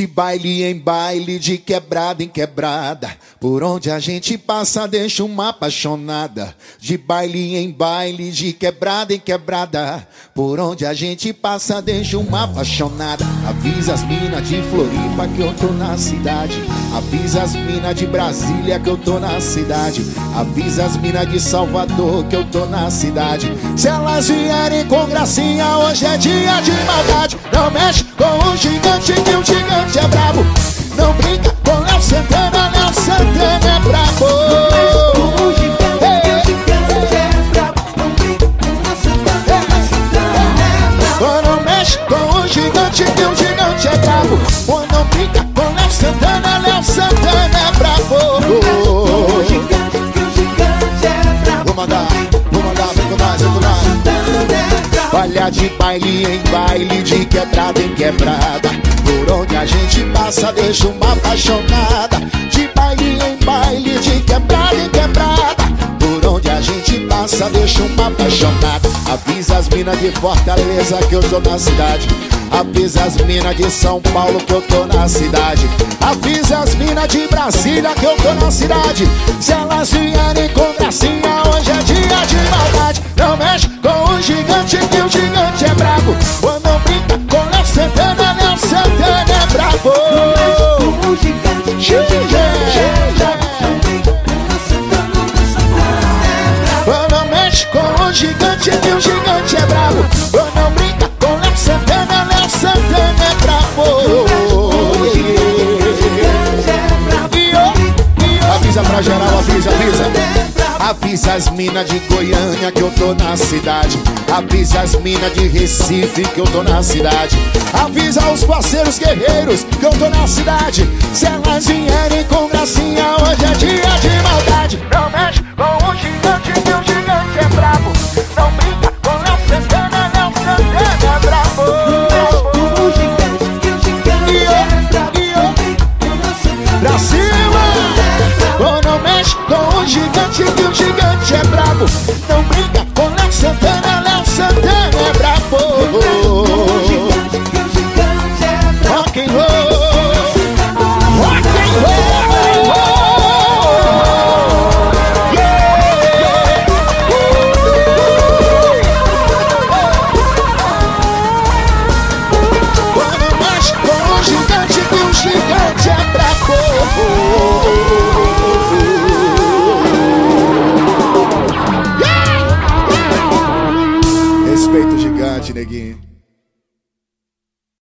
De baile em baile, de quebrada em quebrada. Por onde a gente passa, deixa uma apaixonada. De baile em baile, de quebrada em quebrada. Por onde a gente passa, deixa uma apaixonada. Avisa as minas de Floripa que eu tô na cidade. Avisa as minas de Brasília que eu tô na cidade. Avisa as minas de Salvador que eu tô na cidade. Se elas vierem com gracinha, hoje é dia de maldade. Não mexe com de baile em baile, de quebrada em quebrada. Por onde a gente passa, deixa uma apaixonada. De baile em baile, de quebrada em quebrada. Por onde a gente passa, deixa uma apaixonada. Avisa as minas de Fortaleza que eu tô na cidade. Avisa as minas de São Paulo que eu tô na cidade. Avisa as minas de Brasília que eu tô na cidade. Se elas vierem com gracinha, gigante o gigante é brabo. Ou não brinca com Léo Santana, Léo Santana é brabo. Avisa pra geral, avisa, avisa. Avisa as minas de Goiânia que eu tô na cidade. Avisa as minas de Recife que eu tô na cidade. Avisa os parceiros guerreiros que eu tô na cidade. Se elas vierem com gracinha, é Respeita gigante, neguinho.